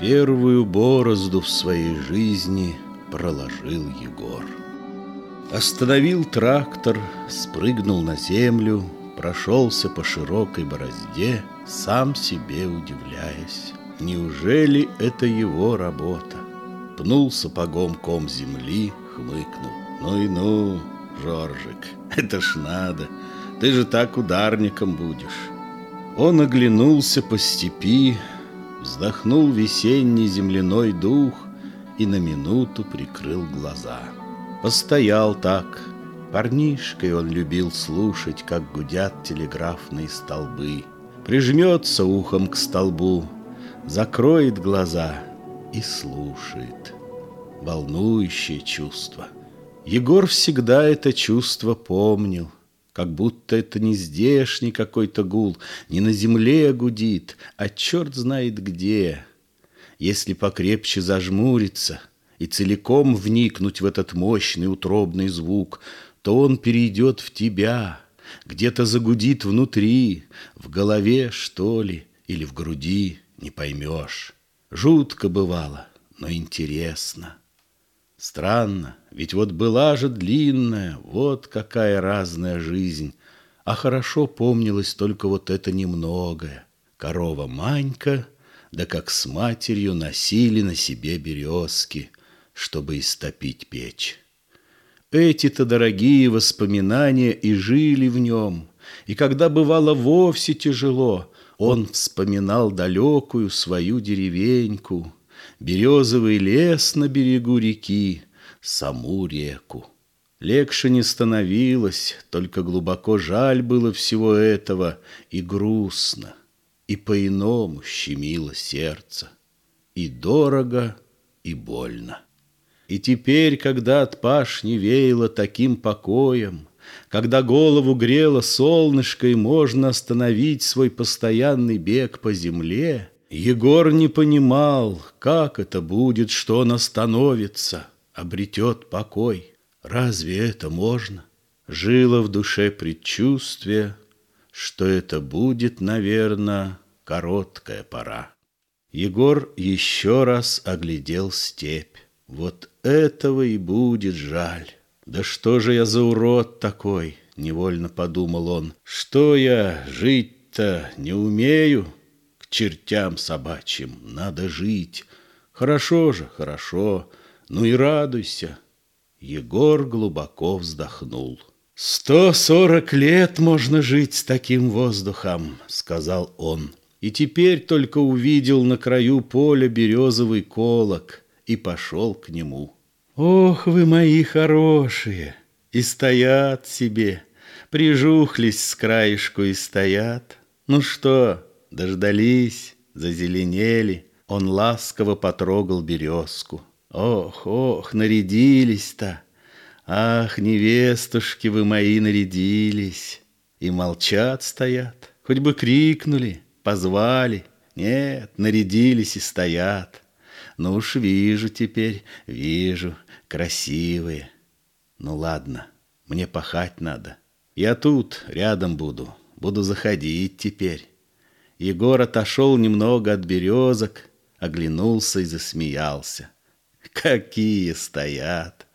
Первую борозду в своей жизни проложил Егор. Остановил трактор, спрыгнул на землю, прошелся по широкой борозде, сам себе удивляясь. Неужели это его работа? Пнул сапогом ком земли, хмыкнул. Ну и ну, Жоржик, это ж надо. Ты же так ударником будешь. Он оглянулся по степи, вздохнул весенний земляной дух и на минуту прикрыл глаза. Постоял так. Парнишкой он любил слушать, как гудят телеграфные столбы. Прижмется ухом к столбу, закроет глаза и слушает. Волнующее чувство. Егор всегда это чувство помнил, как будто это не здешний какой-то гул, не на земле гудит, а черт знает где. Если покрепче зажмуриться — и целиком вникнуть в этот мощный утробный звук, то он перейдет в тебя, где-то загудит внутри, в голове, что ли, или в груди, не поймешь. Жутко бывало, но интересно. Странно, ведь вот была же длинная, вот какая разная жизнь, а хорошо помнилось только вот это немногое. Корова Манька, да как с матерью носили на себе березки — чтобы истопить печь. Эти-то дорогие воспоминания и жили в нем, и когда бывало вовсе тяжело, он вспоминал далекую свою деревеньку, березовый лес на берегу реки, саму реку. Легче не становилось, только глубоко жаль было всего этого, и грустно, и по-иному щемило сердце, и дорого, и больно. И теперь, когда от пашни веяло таким покоем, Когда голову грело солнышко и можно остановить свой постоянный бег по земле, Егор не понимал, как это будет, что он остановится, обретет покой. Разве это можно? Жило в душе предчувствие, что это будет, наверное, короткая пора. Егор еще раз оглядел степь. Вот этого и будет жаль. Да что же я за урод такой, невольно подумал он. Что я жить-то не умею? Чертям собачьим надо жить. Хорошо же, хорошо, ну и радуйся. Егор глубоко вздохнул. «Сто сорок лет можно жить с таким воздухом», — сказал он. И теперь только увидел на краю поля березовый колок и пошел к нему. «Ох вы мои хорошие!» И стоят себе, прижухлись с краешку и стоят. Ну что, дождались, зазеленели, он ласково потрогал березку. Ох, ох, нарядились-то! Ах, невестушки вы мои нарядились! И молчат стоят, хоть бы крикнули, позвали. Нет, нарядились и стоят. Ну уж вижу теперь, вижу, красивые. Ну ладно, мне пахать надо. Я тут, рядом буду, буду заходить теперь. Егор отошел немного от березок, оглянулся и засмеялся. Какие стоят!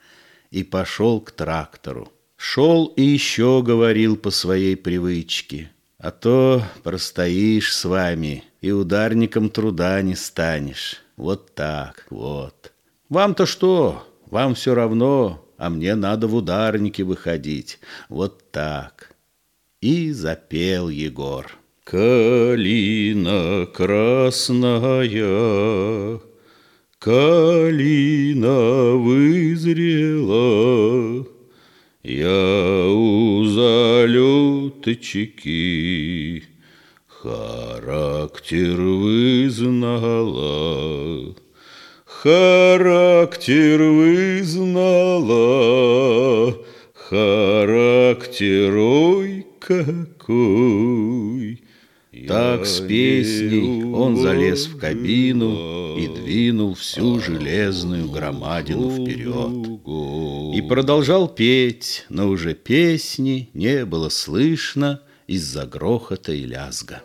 И пошел к трактору. Шел и еще говорил по своей привычке. А то простоишь с вами и ударником труда не станешь. Вот так, вот. Вам-то что? Вам все равно, а мне надо в ударники выходить. Вот так. И запел Егор. Калина красная, Калина вызрела, Я у залеточки Характер вызнала, характер вызнала, характер ой какой. Так с песней он залез в кабину и двинул всю железную громадину вперед. И продолжал петь, но уже песни не было слышно из-за грохота и лязга.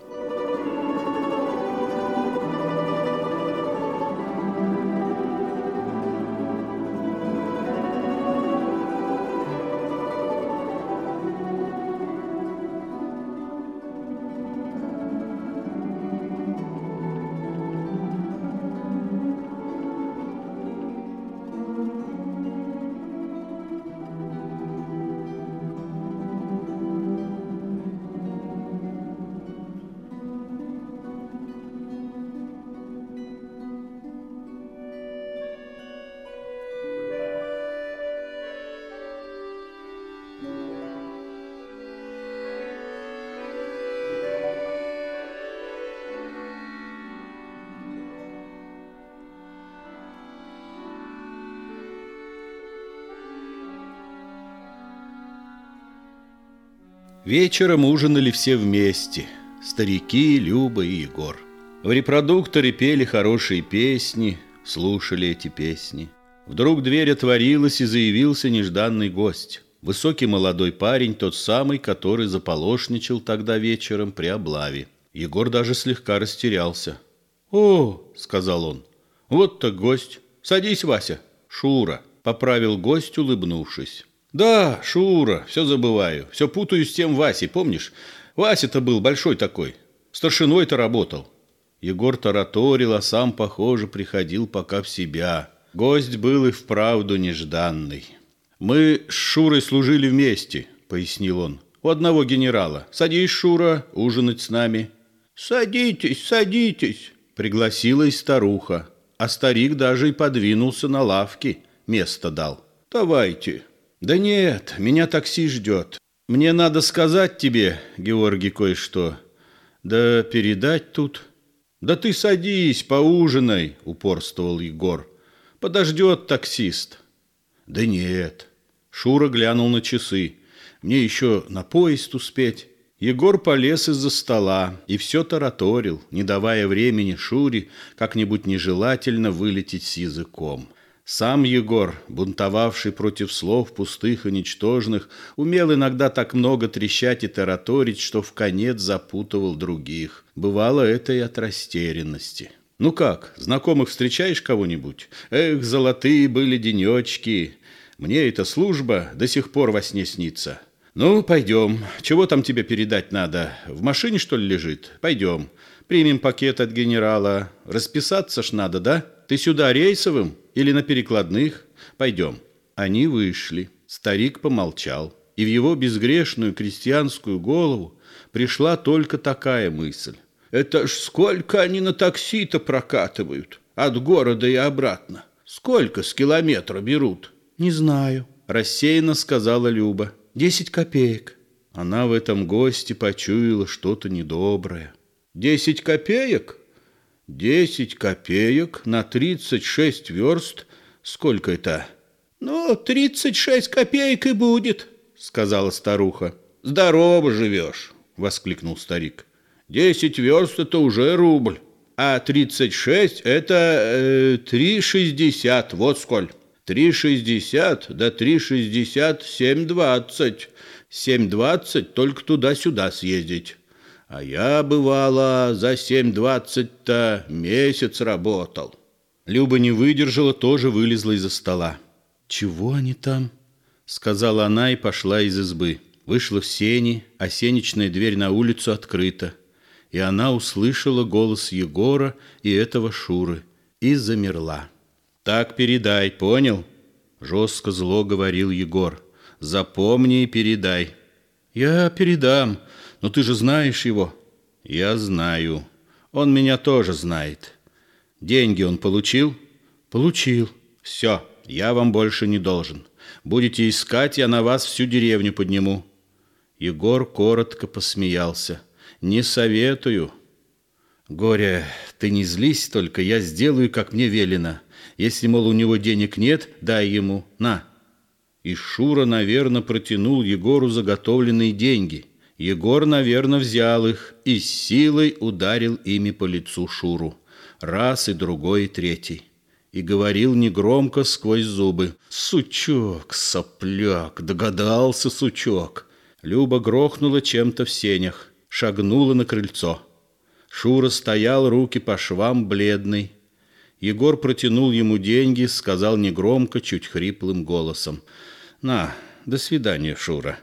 Вечером ужинали все вместе. Старики, Люба и Егор. В репродукторе пели хорошие песни, слушали эти песни. Вдруг дверь отворилась и заявился нежданный гость. Высокий молодой парень, тот самый, который заполошничал тогда вечером при облаве. Егор даже слегка растерялся. «О!» — сказал он. «Вот так гость. Садись, Вася». «Шура», — поправил гость, улыбнувшись. «Да, Шура, все забываю. Все путаю с тем Васей, помнишь? Вася-то был большой такой. Старшиной-то работал». Егор тараторил, а сам, похоже, приходил пока в себя. Гость был и вправду нежданный. «Мы с Шурой служили вместе», — пояснил он. «У одного генерала. Садись, Шура, ужинать с нами». «Садитесь, садитесь», — пригласила старуха. А старик даже и подвинулся на лавке, место дал. «Давайте». «Да нет, меня такси ждет. Мне надо сказать тебе, Георгий, кое-что. Да передать тут...» «Да ты садись, поужинай», — упорствовал Егор. «Подождет таксист». «Да нет». Шура глянул на часы. «Мне еще на поезд успеть». Егор полез из-за стола и все тараторил, не давая времени Шуре как-нибудь нежелательно вылететь с языком. Сам Егор, бунтовавший против слов пустых и ничтожных, умел иногда так много трещать и тараторить, что в конец запутывал других. Бывало это и от растерянности. «Ну как, знакомых встречаешь кого-нибудь? Эх, золотые были денечки! Мне эта служба до сих пор во сне снится». «Ну, пойдем. Чего там тебе передать надо? В машине, что ли, лежит? Пойдем. Примем пакет от генерала. Расписаться ж надо, да? Ты сюда рейсовым или на перекладных? Пойдем». Они вышли. Старик помолчал. И в его безгрешную крестьянскую голову пришла только такая мысль. «Это ж сколько они на такси-то прокатывают? От города и обратно. Сколько с километра берут?» «Не знаю», – рассеянно сказала Люба. Десять копеек. Она в этом госте почуяла что-то недоброе. Десять копеек? Десять копеек на тридцать шесть верст. Сколько это? Ну, тридцать шесть копеек и будет, сказала старуха. Здорово живешь, воскликнул старик. Десять верст это уже рубль, а тридцать шесть это э, три шестьдесят, вот сколь. Три шестьдесят, да три шестьдесят, семь двадцать. Семь двадцать только туда-сюда съездить. А я, бывало, за семь двадцать-то месяц работал. Люба не выдержала, тоже вылезла из-за стола. «Чего они там?» — сказала она и пошла из избы. Вышла в сени, а сенечная дверь на улицу открыта. И она услышала голос Егора и этого Шуры и замерла. Так передай, понял? Жестко зло говорил Егор. Запомни и передай. Я передам, но ты же знаешь его. Я знаю. Он меня тоже знает. Деньги он получил? Получил. Все, я вам больше не должен. Будете искать, я на вас всю деревню подниму. Егор коротко посмеялся. Не советую. Горя, ты не злись только, я сделаю, как мне велено. Если, мол, у него денег нет, дай ему, на. И Шура, наверное, протянул Егору заготовленные деньги. Егор, наверное, взял их и с силой ударил ими по лицу Шуру. Раз и другой, и третий. И говорил негромко сквозь зубы. «Сучок, сопляк, догадался, сучок!» Люба грохнула чем-то в сенях, шагнула на крыльцо. Шура стоял, руки по швам, бледный, Егор протянул ему деньги, сказал негромко, чуть хриплым голосом. «На, до свидания, Шура.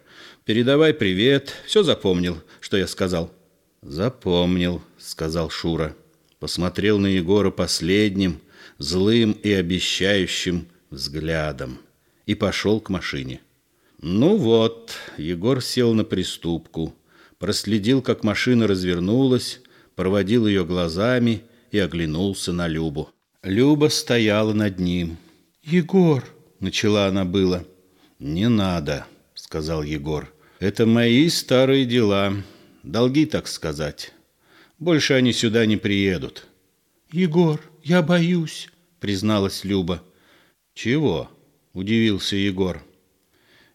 Передавай привет. Все запомнил, что я сказал?» «Запомнил», — сказал Шура. Посмотрел на Егора последним, злым и обещающим взглядом и пошел к машине. Ну вот, Егор сел на приступку, проследил, как машина развернулась, проводил ее глазами и оглянулся на Любу. Люба стояла над ним. «Егор!» — начала она было. «Не надо», — сказал Егор. «Это мои старые дела. Долги, так сказать. Больше они сюда не приедут». «Егор, я боюсь», — призналась Люба. «Чего?» — удивился Егор.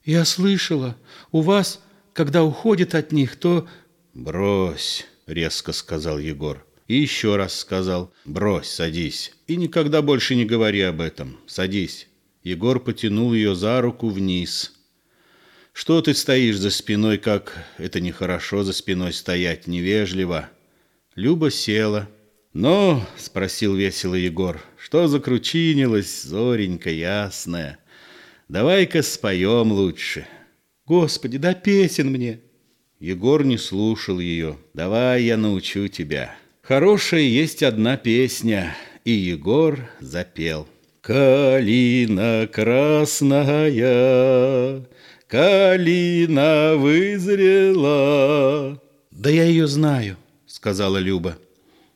«Я слышала, у вас когда уходит от них, то... Брось, резко сказал Егор. И еще раз сказал, брось, садись. И никогда больше не говори об этом. Садись. Егор потянул ее за руку вниз. Что ты стоишь за спиной, как это нехорошо за спиной стоять, невежливо. Люба села. «Ну, — спросил весело Егор, — что закручинилось, зоренька ясная? Давай-ка споем лучше». «Господи, да песен мне!» Егор не слушал ее. «Давай я научу тебя». Хорошая есть одна песня, и Егор запел. Калина красная, калина вызрела. Да я ее знаю, сказала Люба.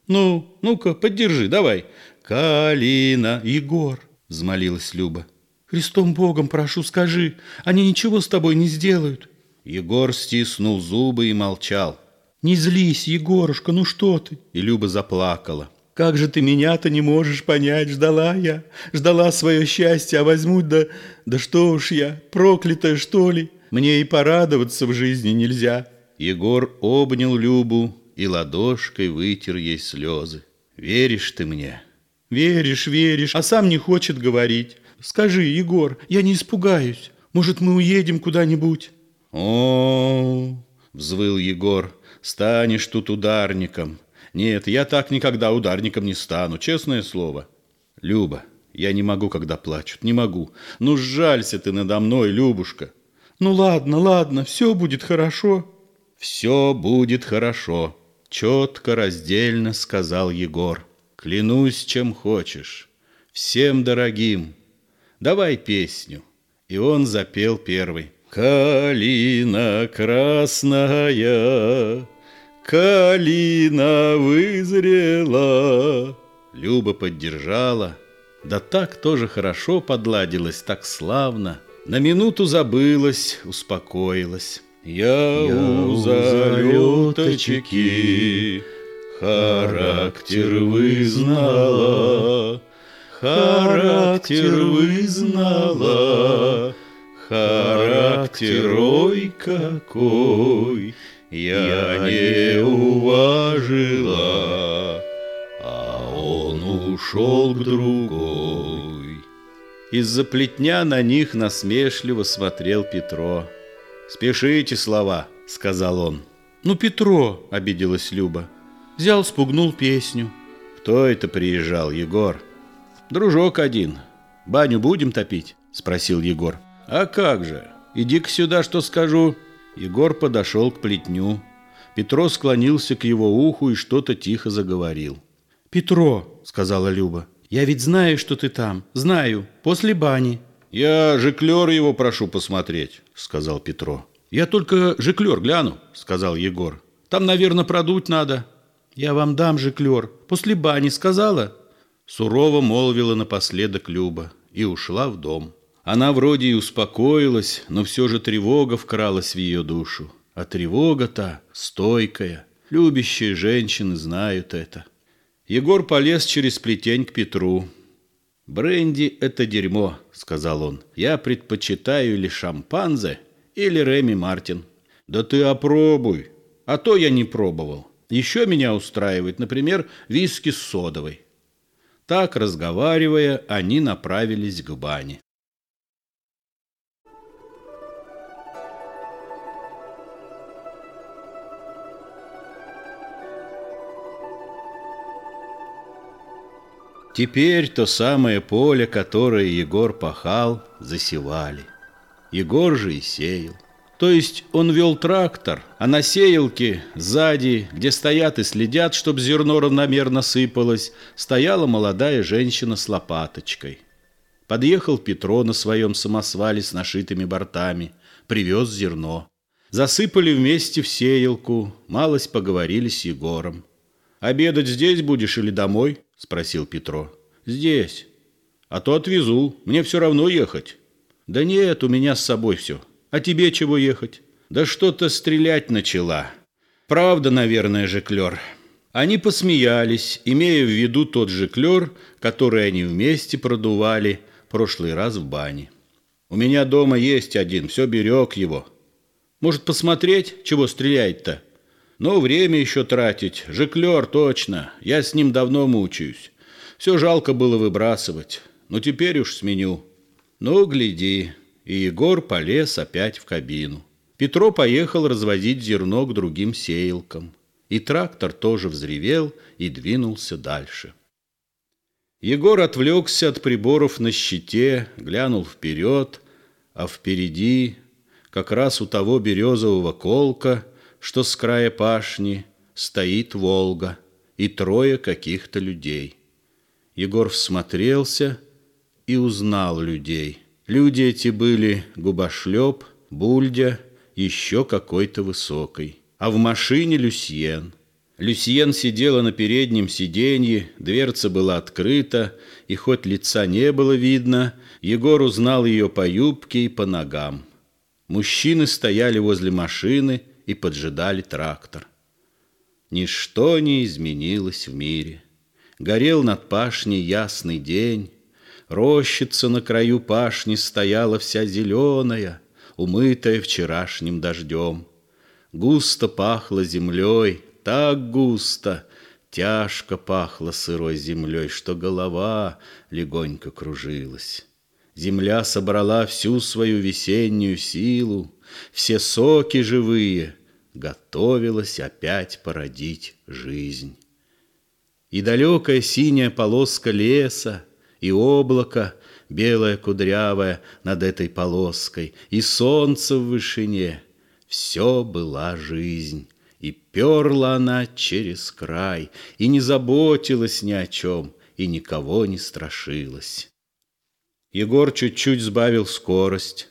Ну, ну-ка, поддержи, давай. Калина, Егор, взмолилась Люба. Христом Богом прошу, скажи, они ничего с тобой не сделают. Егор стиснул зубы и молчал. Не злись, Егорушка, ну что ты? И Люба заплакала. Как же ты меня-то не можешь понять, ждала я, ждала свое счастье, а возьмут, да, да что уж я, проклятая, что ли? Мне и порадоваться в жизни нельзя. Егор обнял Любу и ладошкой вытер ей слезы. Веришь ты мне? Веришь, веришь, а сам не хочет говорить. Скажи, Егор, я не испугаюсь. Может, мы уедем куда-нибудь? О, взвыл Егор, станешь тут ударником. Нет, я так никогда ударником не стану, честное слово. Люба, я не могу, когда плачут, не могу. Ну, жалься ты надо мной, Любушка. Ну, ладно, ладно, все будет хорошо. Все будет хорошо, четко, раздельно сказал Егор. Клянусь, чем хочешь, всем дорогим. Давай песню. И он запел первый. Калина красная, Калина вызрела. Люба поддержала. Да так тоже хорошо подладилась, так славно. На минуту забылась, успокоилась. Я, Я у залеточки характер вызнала, характер вызнала, характер ой какой я не уважила, а он ушел к другой. Из-за плетня на них насмешливо смотрел Петро. «Спешите слова», — сказал он. «Ну, Петро», — обиделась Люба, — взял, спугнул песню. «Кто это приезжал, Егор?» «Дружок один. Баню будем топить?» — спросил Егор. «А как же? Иди-ка сюда, что скажу». Егор подошел к плетню. Петро склонился к его уху и что-то тихо заговорил. «Петро», — сказала Люба, — «я ведь знаю, что ты там. Знаю. После бани». «Я жиклер его прошу посмотреть», — сказал Петро. «Я только жиклер гляну», — сказал Егор. «Там, наверное, продуть надо». «Я вам дам жиклер. После бани сказала?» Сурово молвила напоследок Люба и ушла в дом. Она вроде и успокоилась, но все же тревога вкралась в ее душу. А тревога-то стойкая. Любящие женщины знают это. Егор полез через плетень к Петру. «Бренди — это дерьмо», — сказал он. «Я предпочитаю или шампанзе, или Реми Мартин». «Да ты опробуй, а то я не пробовал. Еще меня устраивает, например, виски с содовой». Так, разговаривая, они направились к бане. Теперь то самое поле, которое Егор пахал, засевали. Егор же и сеял. То есть он вел трактор, а на сеялке сзади, где стоят и следят, чтобы зерно равномерно сыпалось, стояла молодая женщина с лопаточкой. Подъехал Петро на своем самосвале с нашитыми бортами, привез зерно. Засыпали вместе в сеялку, малость поговорили с Егором. «Обедать здесь будешь или домой?» – спросил Петро. «Здесь. А то отвезу. Мне все равно ехать». «Да нет, у меня с собой все. А тебе чего ехать?» «Да что-то стрелять начала. Правда, наверное, жеклер». Они посмеялись, имея в виду тот жеклер, который они вместе продували прошлый раз в бане. «У меня дома есть один, все берег его». Может, посмотреть, чего стреляет-то? Ну, время еще тратить. Жиклер, точно. Я с ним давно мучаюсь. Все жалко было выбрасывать. Но теперь уж сменю. Ну, гляди. И Егор полез опять в кабину. Петро поехал развозить зерно к другим сеялкам. И трактор тоже взревел и двинулся дальше. Егор отвлекся от приборов на щите, глянул вперед, а впереди, как раз у того березового колка, что с края пашни, стоит Волга и трое каких-то людей. Егор всмотрелся и узнал людей. Люди эти были Губошлеп, Бульдя, еще какой-то высокой. А в машине Люсьен. Люсьен сидела на переднем сиденье, дверца была открыта, и хоть лица не было видно, Егор узнал ее по юбке и по ногам. Мужчины стояли возле машины и поджидали трактор. Ничто не изменилось в мире. Горел над пашней ясный день, Рощица на краю пашни стояла вся зеленая, Умытая вчерашним дождем. Густо пахло землей, так густо, Тяжко пахло сырой землей, Что голова легонько кружилась. Земля собрала всю свою весеннюю силу, Все соки живые, готовилась опять породить жизнь. И далекая синяя полоска леса, И облако, белое кудрявое над этой полоской, И солнце в вышине — все была жизнь. И перла она через край, и не заботилась ни о чем, и никого не страшилась. Егор чуть-чуть сбавил скорость,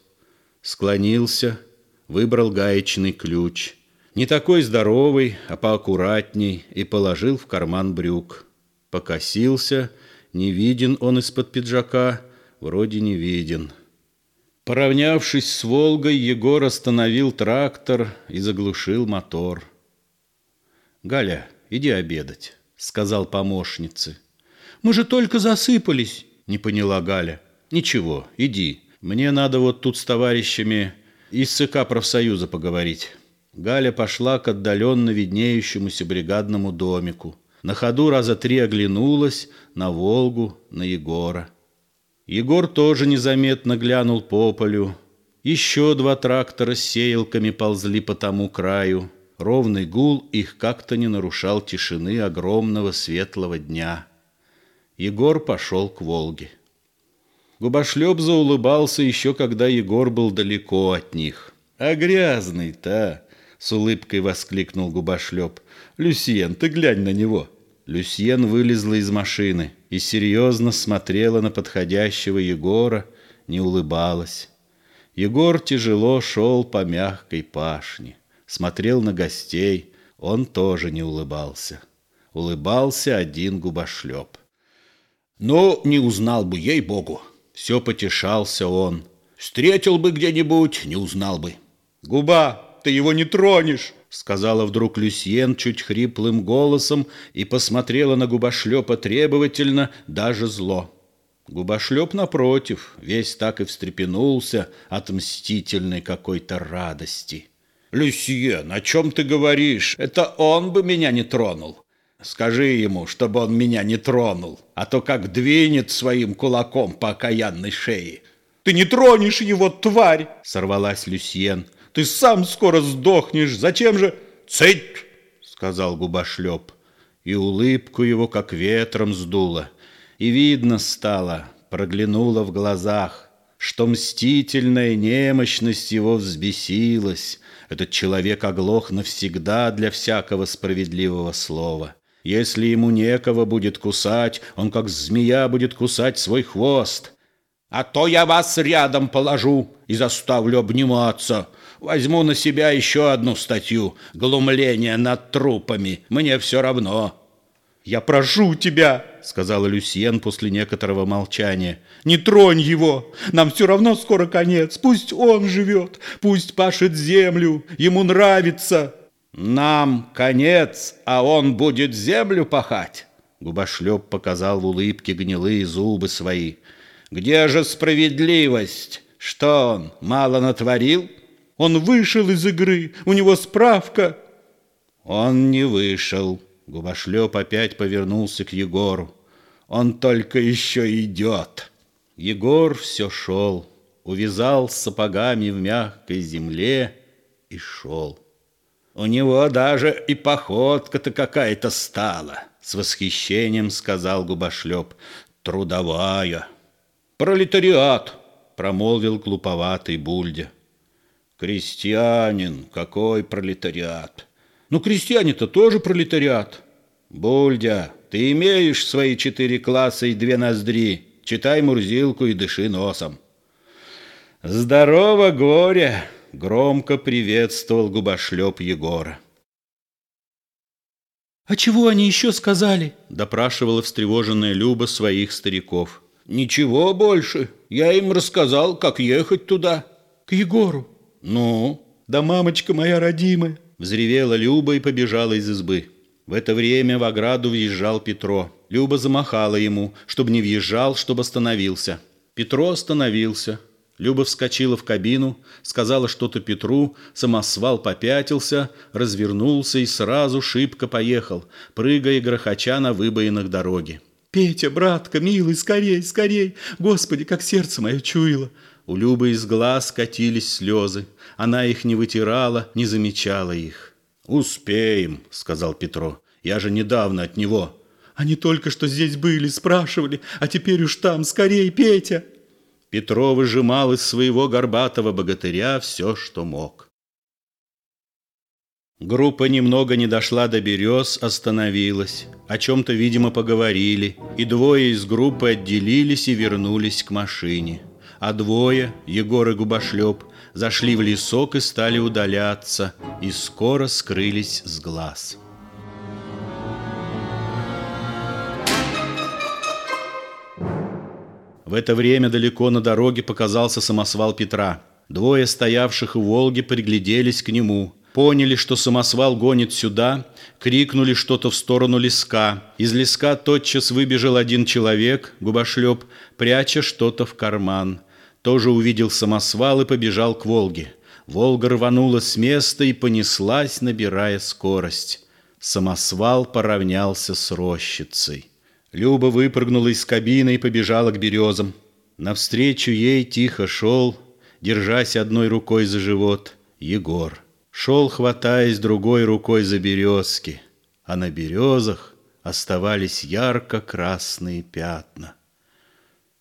склонился, выбрал гаечный ключ. Не такой здоровый, а поаккуратней, и положил в карман брюк. Покосился, не виден он из-под пиджака, вроде не виден. Поравнявшись с «Волгой», Егор остановил трактор и заглушил мотор. «Галя, иди обедать», — сказал помощнице. «Мы же только засыпались», — не поняла Галя. «Ничего, иди. Мне надо вот тут с товарищами из ЦК профсоюза поговорить». Галя пошла к отдаленно виднеющемуся бригадному домику. На ходу раза три оглянулась на Волгу, на Егора. Егор тоже незаметно глянул по полю. Еще два трактора с сеялками ползли по тому краю. Ровный гул их как-то не нарушал тишины огромного светлого дня. Егор пошел к Волге. Губошлеп заулыбался еще, когда Егор был далеко от них. «А грязный-то!» — с улыбкой воскликнул Губошлеп. «Люсьен, ты глянь на него!» Люсьен вылезла из машины и серьезно смотрела на подходящего Егора, не улыбалась. Егор тяжело шел по мягкой пашне смотрел на гостей, он тоже не улыбался. Улыбался один губошлеп. «Ну, не узнал бы, ей-богу!» Все потешался он. «Встретил бы где-нибудь, не узнал бы». «Губа, ты его не тронешь!» Сказала вдруг Люсьен чуть хриплым голосом и посмотрела на губошлепа требовательно, даже зло. Губошлеп, напротив, весь так и встрепенулся от мстительной какой-то радости. «Люсьен, о чем ты говоришь? Это он бы меня не тронул. Скажи ему, чтобы он меня не тронул, а то как двинет своим кулаком по окаянной шее». «Ты не тронешь его, тварь!» — сорвалась Люсьен. «Ты сам скоро сдохнешь. Зачем же...» «Цыть!» — сказал губошлеп. И улыбку его как ветром сдуло. И видно стало, проглянуло в глазах, что мстительная немощность его взбесилась, этот человек оглох навсегда для всякого справедливого слова. Если ему некого будет кусать, он как змея будет кусать свой хвост. А то я вас рядом положу и заставлю обниматься. Возьму на себя еще одну статью «Глумление над трупами». Мне все равно. «Я прошу тебя», — сказала Люсьен после некоторого молчания, — «не тронь его, нам все равно скоро конец, пусть он живет, пусть пашет землю, ему нравится». «Нам конец, а он будет землю пахать?» Губошлеп показал в улыбке гнилые зубы свои. «Где же справедливость? Что он, мало натворил? Он вышел из игры, у него справка. Он не вышел. Губошлеп опять повернулся к Егору. Он только еще идет. Егор все шел, увязал сапогами в мягкой земле и шел. У него даже и походка-то какая-то стала, с восхищением сказал губошлеп. Трудовая. Пролетариат, промолвил глуповатый Бульдя. Крестьянин, какой пролетариат? Ну, крестьяне-то тоже пролетариат. Бульдя, ты имеешь свои четыре класса и две ноздри. Читай Мурзилку и дыши носом. Здорово, горе! Громко приветствовал губошлеп Егора. «А чего они еще сказали?» – допрашивала встревоженная Люба своих стариков. «Ничего больше. Я им рассказал, как ехать туда». «К Егору?» «Ну?» «Да мамочка моя родимая!» – взревела Люба и побежала из избы. В это время в ограду въезжал Петро. Люба замахала ему, чтобы не въезжал, чтобы остановился. Петро остановился. Люба вскочила в кабину, сказала что-то Петру, самосвал попятился, развернулся и сразу шибко поехал, прыгая грохоча на выбоинах дороги. «Петя, братка, милый, скорей, скорей! Господи, как сердце мое чуяло!» У Любы из глаз катились слезы. Она их не вытирала, не замечала их. «Успеем», — сказал Петро. «Я же недавно от него». «Они только что здесь были, спрашивали, а теперь уж там, скорей, Петя!» Петро выжимал из своего горбатого богатыря все, что мог. Группа немного не дошла до берез, остановилась. О чем-то, видимо, поговорили, и двое из группы отделились и вернулись к машине. А двое, Егор и Губошлеп, зашли в лесок и стали удаляться, и скоро скрылись с глаз. В это время далеко на дороге показался самосвал Петра. Двое стоявших в Волге пригляделись к нему, поняли, что самосвал гонит сюда, крикнули что-то в сторону леска. Из леска тотчас выбежал один человек, губошлеп, пряча что-то в карман. Тоже увидел самосвал и побежал к Волге. Волга рванула с места и понеслась, набирая скорость. Самосвал поравнялся с рощицей. Люба выпрыгнула из кабины и побежала к березам. Навстречу ей тихо шел, держась одной рукой за живот, Егор. Шел, хватаясь другой рукой за березки, а на березах оставались ярко-красные пятна.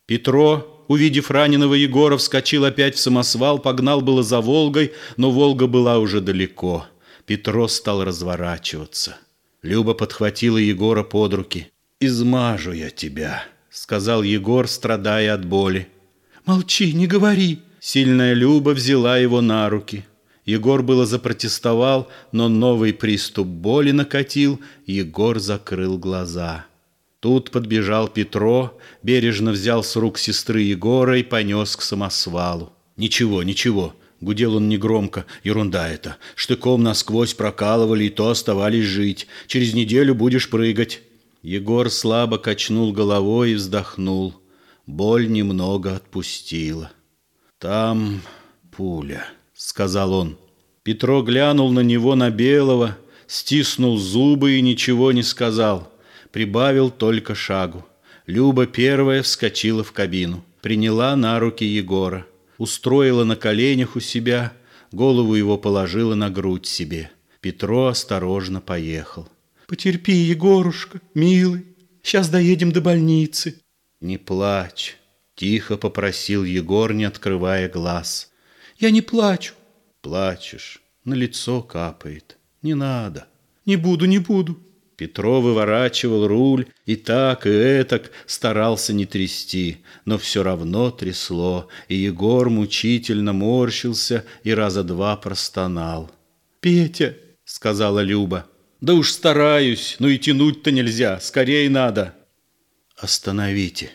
Петро, увидев раненого Егора, вскочил опять в самосвал, погнал было за Волгой, но Волга была уже далеко. Петро стал разворачиваться. Люба подхватила Егора под руки. «Измажу я тебя», — сказал Егор, страдая от боли. «Молчи, не говори!» Сильная Люба взяла его на руки. Егор было запротестовал, но новый приступ боли накатил, Егор закрыл глаза. Тут подбежал Петро, бережно взял с рук сестры Егора и понес к самосвалу. «Ничего, ничего», — гудел он негромко, — «ерунда это. Штыком насквозь прокалывали, и то оставались жить. Через неделю будешь прыгать». Егор слабо качнул головой и вздохнул. Боль немного отпустила. «Там пуля», — сказал он. Петро глянул на него на белого, стиснул зубы и ничего не сказал. Прибавил только шагу. Люба первая вскочила в кабину. Приняла на руки Егора. Устроила на коленях у себя, голову его положила на грудь себе. Петро осторожно поехал. Потерпи, Егорушка, милый, сейчас доедем до больницы. Не плачь, тихо попросил Егор, не открывая глаз. Я не плачу. Плачешь, на лицо капает. Не надо. Не буду, не буду. Петро выворачивал руль и так, и этак старался не трясти, но все равно трясло, и Егор мучительно морщился и раза два простонал. «Петя!» — сказала Люба. Да уж стараюсь, но и тянуть-то нельзя, скорее надо. Остановите,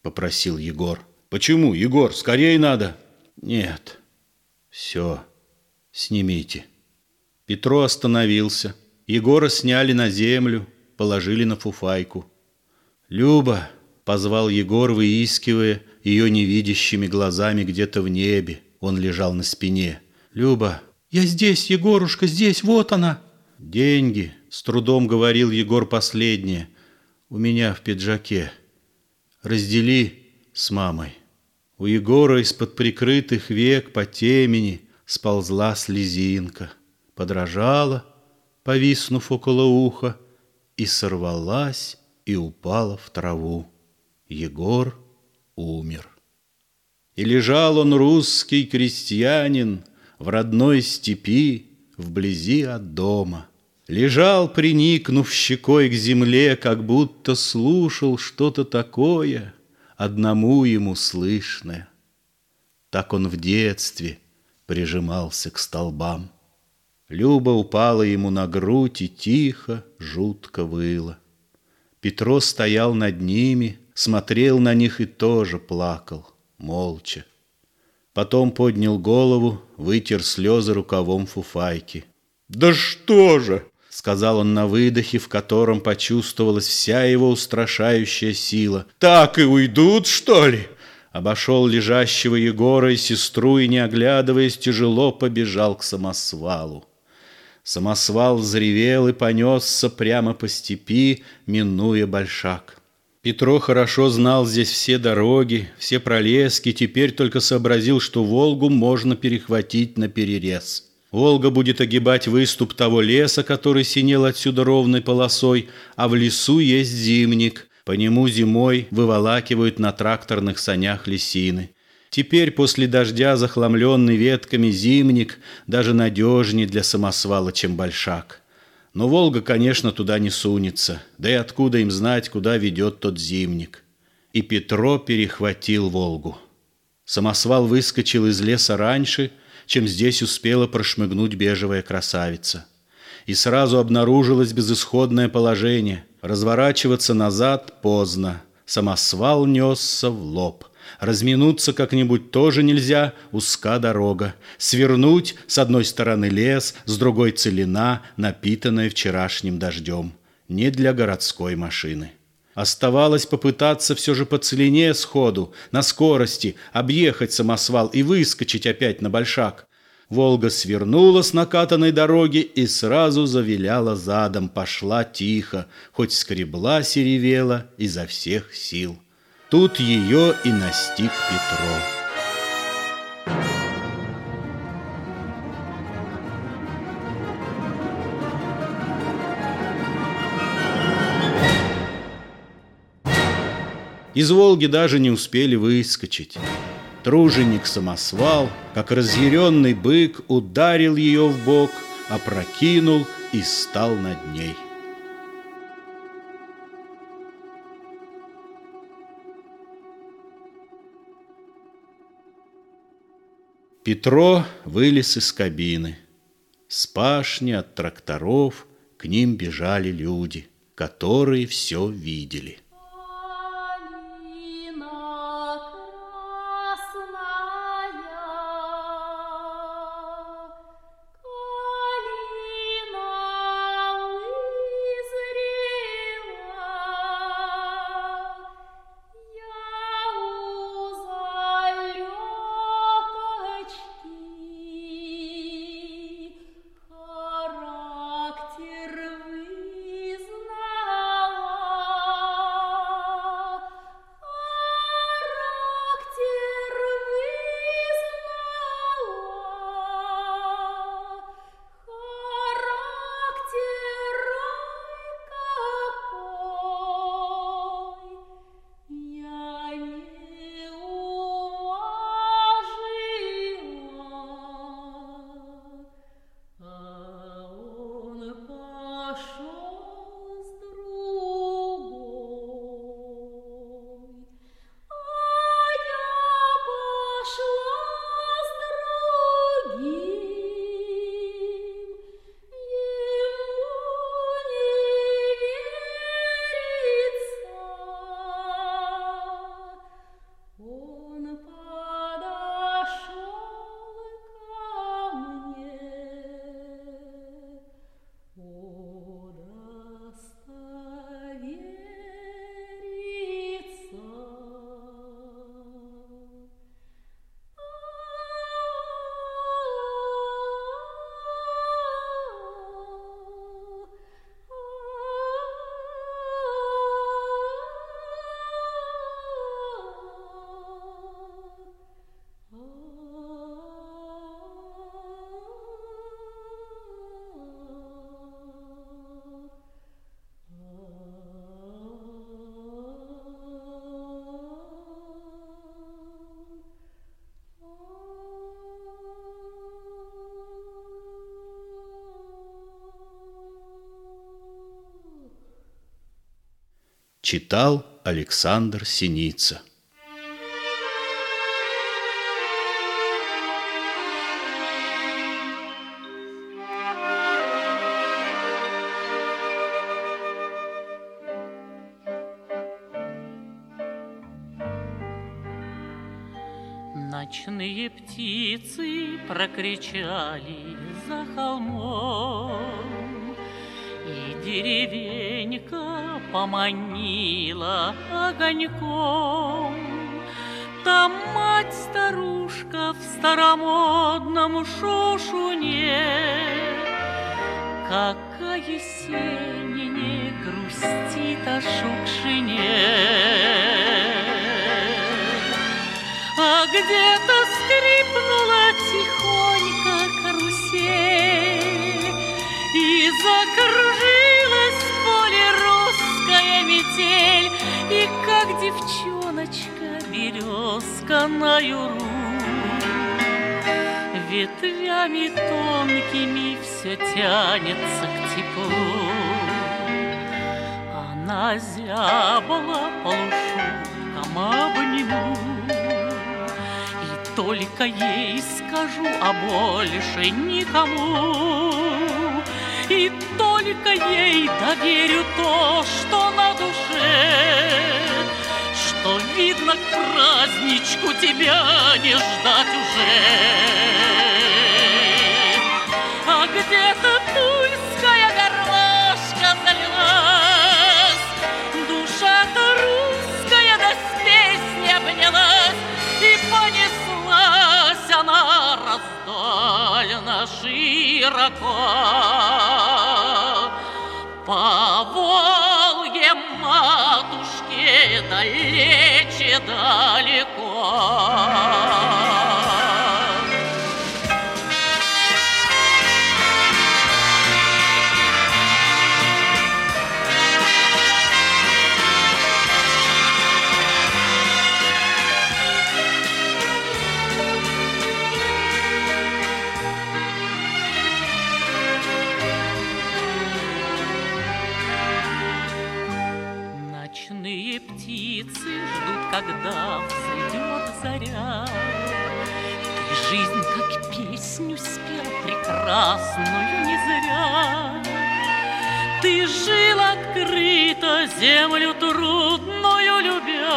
попросил Егор. Почему, Егор, скорее надо? Нет. Все, снимите. Петро остановился. Егора сняли на землю, положили на фуфайку. «Люба!» — позвал Егор, выискивая ее невидящими глазами где-то в небе. Он лежал на спине. Люба, я здесь, Егорушка, здесь, вот она. Деньги, с трудом говорил Егор последнее, у меня в пиджаке. Раздели с мамой. У Егора из-под прикрытых век по темени сползла слезинка, подражала, повиснув около уха, и сорвалась и упала в траву. Егор умер. И лежал он, русский крестьянин, в родной степи, вблизи от дома. Лежал, приникнув щекой к земле, как будто слушал что-то такое, одному ему слышное. Так он в детстве прижимался к столбам. Люба упала ему на грудь и тихо, жутко выла. Петро стоял над ними, смотрел на них и тоже плакал, молча. Потом поднял голову, вытер слезы рукавом фуфайки. «Да что же!» — сказал он на выдохе, в котором почувствовалась вся его устрашающая сила. «Так и уйдут, что ли?» Обошел лежащего Егора и сестру и, не оглядываясь, тяжело побежал к самосвалу. Самосвал взревел и понесся прямо по степи, минуя большак. Петро хорошо знал здесь все дороги, все пролески, теперь только сообразил, что Волгу можно перехватить на перерез. Волга будет огибать выступ того леса, который синел отсюда ровной полосой, а в лесу есть зимник. По нему зимой выволакивают на тракторных санях лесины. Теперь после дождя, захламленный ветками зимник, даже надежнее для самосвала, чем большак. Но Волга, конечно, туда не сунется, да и откуда им знать, куда ведет тот зимник. И Петро перехватил Волгу. Самосвал выскочил из леса раньше, чем здесь успела прошмыгнуть бежевая красавица. И сразу обнаружилось безысходное положение. Разворачиваться назад поздно. Самосвал несся в лоб. Разминуться как-нибудь тоже нельзя, узка дорога. Свернуть с одной стороны лес, с другой целина, напитанная вчерашним дождем. Не для городской машины. Оставалось попытаться все же по целине сходу, на скорости, объехать самосвал и выскочить опять на большак. Волга свернула с накатанной дороги и сразу завиляла задом, пошла тихо, хоть скребла и ревела изо всех сил. Тут ее и настиг Петро. Из Волги даже не успели выскочить. Труженик-самосвал, как разъяренный бык, ударил ее в бок, опрокинул и стал над ней. Петро вылез из кабины. С пашни от тракторов к ним бежали люди, которые все видели. Читал Александр Синица. Ночные птицы прокричали за холмом, деревенька поманила огоньком. Там мать-старушка в старомодном шушуне, Какая сень грустит о шукшине. А где-то как девчоночка березка на юру Ветвями тонкими все тянется к теплу. Она зябла полушубком обниму только ей скажу, а больше никому. И только ей доверю то, что праздничку тебя не ждать уже. А где-то тульская горлашка залилась, Душа-то русская до с песни обнялась, И понесла она раздольно широко. По Волге матушке далече далеко. Песню, спел прекрасную не зря. Ты жил открыто землю трудную любя,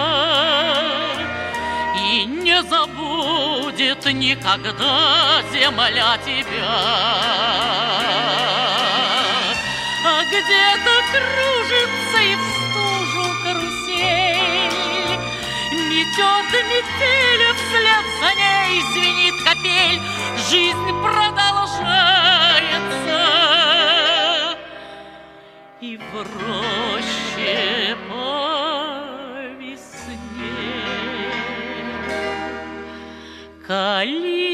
И не забудет никогда земля тебя. А где-то кружится и в Метет метель, вслед за ней капель, Жизнь продолжается. И в роще по весне Калина